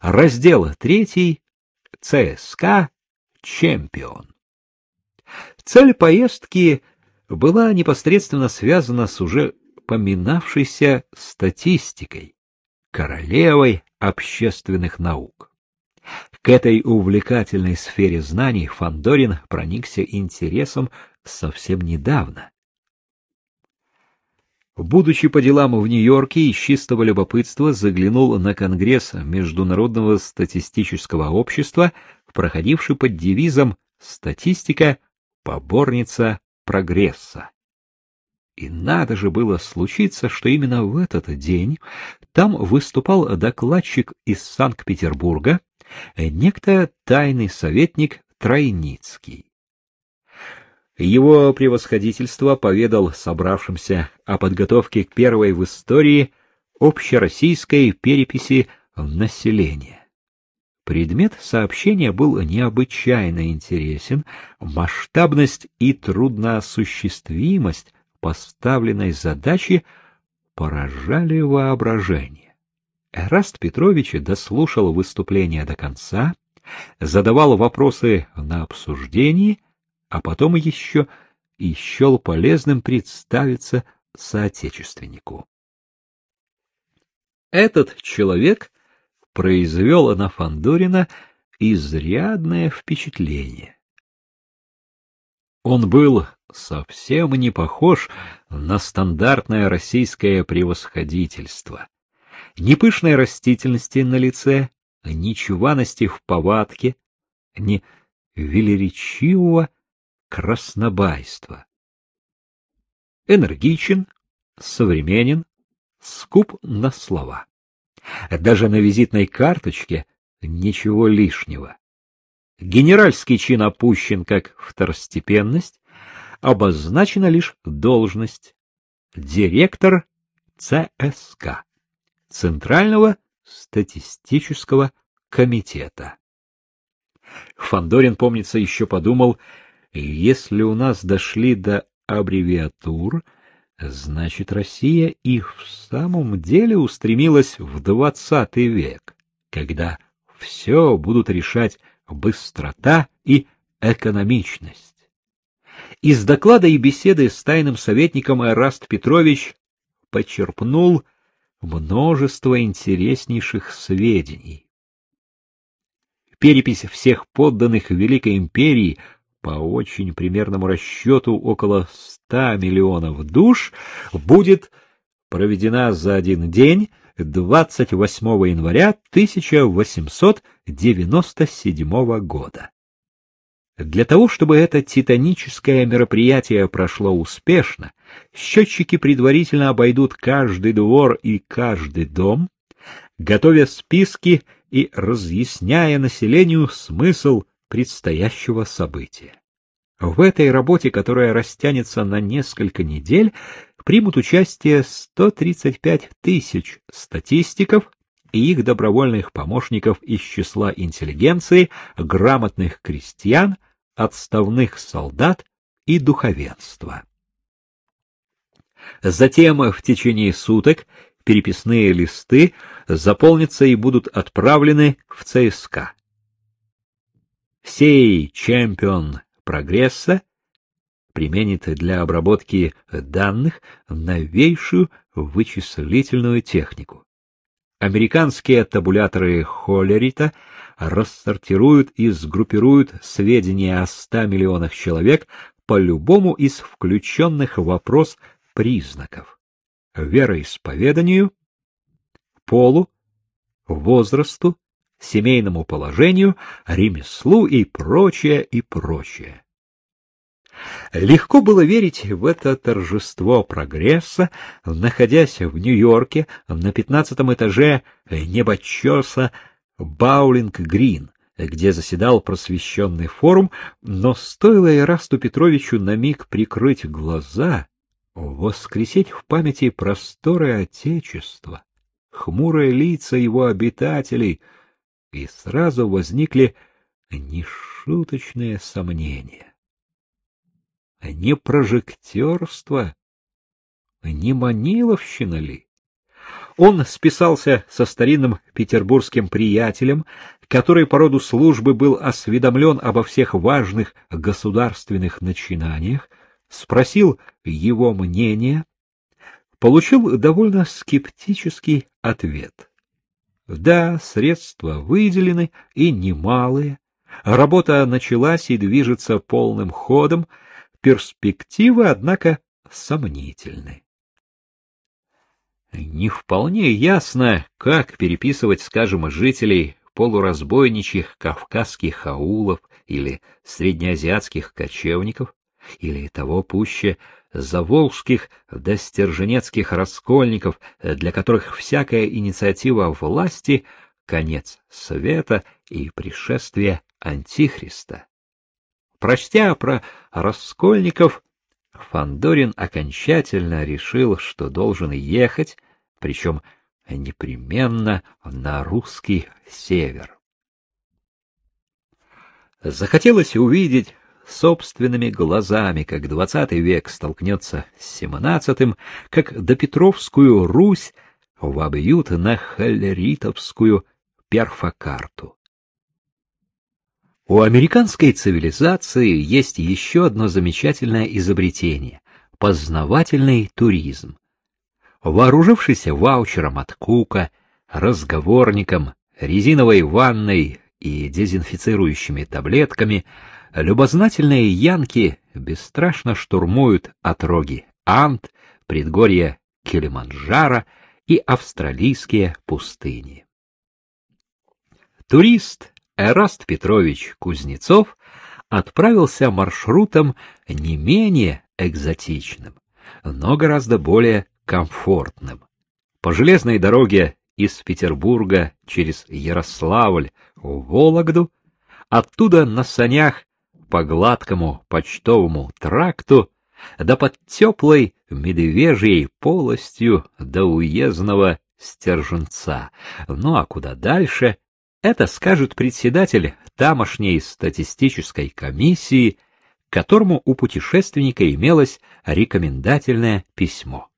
Раздел третий. ЦСКА «Чемпион». Цель поездки была непосредственно связана с уже поминавшейся статистикой, королевой общественных наук. К этой увлекательной сфере знаний Фандорин проникся интересом совсем недавно. Будучи по делам в Нью-Йорке, из чистого любопытства заглянул на Конгресс Международного статистического общества, проходивший под девизом «Статистика — поборница прогресса». И надо же было случиться, что именно в этот день там выступал докладчик из Санкт-Петербурга, некто тайный советник Тройницкий. Его превосходительство поведал собравшимся о подготовке к первой в истории общероссийской переписи населения. Предмет сообщения был необычайно интересен, масштабность и трудноосуществимость поставленной задачи поражали воображение. Эраст Петрович дослушал выступление до конца, задавал вопросы на обсуждении — а потом еще и счел полезным представиться соотечественнику. Этот человек произвел на Фандорина изрядное впечатление. Он был совсем не похож на стандартное российское превосходительство. Ни пышной растительности на лице, ни чуваности в повадке, ни велеречивого краснобайства. Энергичен, современен, скуп на слова. Даже на визитной карточке ничего лишнего. Генеральский чин опущен как второстепенность, обозначена лишь должность директор ЦСК, Центрального статистического комитета. Фандорин, помнится, еще подумал, если у нас дошли до аббревиатур, значит, Россия их в самом деле устремилась в двадцатый век, когда все будут решать быстрота и экономичность. Из доклада и беседы с тайным советником Эраст Петрович почерпнул множество интереснейших сведений. Перепись всех подданных Великой империи по очень примерному расчету около ста миллионов душ, будет проведена за один день 28 января 1897 года. Для того, чтобы это титаническое мероприятие прошло успешно, счетчики предварительно обойдут каждый двор и каждый дом, готовя списки и разъясняя населению смысл предстоящего события. В этой работе, которая растянется на несколько недель, примут участие 135 тысяч статистиков и их добровольных помощников из числа интеллигенции, грамотных крестьян, отставных солдат и духовенства. Затем в течение суток переписные листы заполнятся и будут отправлены в ЦСКА сей чемпион прогресса применит для обработки данных новейшую вычислительную технику. Американские табуляторы Холлерита рассортируют и сгруппируют сведения о 100 миллионах человек по любому из включенных в вопрос признаков — вероисповеданию, полу, возрасту, семейному положению, ремеслу и прочее, и прочее. Легко было верить в это торжество прогресса, находясь в Нью-Йорке на пятнадцатом этаже небочеса Баулинг-Грин, где заседал просвещенный форум, но стоило Ирасту Петровичу на миг прикрыть глаза, воскресить в памяти просторы Отечества, хмурые лица его обитателей — и сразу возникли нешуточные сомнения. Не прожектерство, не маниловщина ли? Он списался со старинным петербургским приятелем, который по роду службы был осведомлен обо всех важных государственных начинаниях, спросил его мнение, получил довольно скептический ответ. Да, средства выделены и немалые, работа началась и движется полным ходом, перспективы, однако, сомнительны. Не вполне ясно, как переписывать, скажем, жителей полуразбойничьих кавказских аулов или среднеазиатских кочевников, или того пуще заволжских да стерженецких раскольников, для которых всякая инициатива власти — конец света и пришествие Антихриста. Прочтя про раскольников, Фандорин окончательно решил, что должен ехать, причем непременно на русский север. Захотелось увидеть собственными глазами, как двадцатый век столкнется с семнадцатым, как допетровскую Русь вобьют на халеритовскую перфокарту. У американской цивилизации есть еще одно замечательное изобретение — познавательный туризм. Вооружившийся ваучером от Кука, разговорником, резиновой ванной и дезинфицирующими таблетками, любознательные янки бесстрашно штурмуют отроги Ант, предгорья Килиманджаро и австралийские пустыни. Турист Эраст Петрович Кузнецов отправился маршрутом не менее экзотичным, но гораздо более комфортным. По железной дороге из Петербурга через Ярославль в Вологду, оттуда на санях по гладкому почтовому тракту да под теплой медвежьей полостью до уездного Стерженца, ну а куда дальше это скажет председатель тамошней статистической комиссии, которому у путешественника имелось рекомендательное письмо.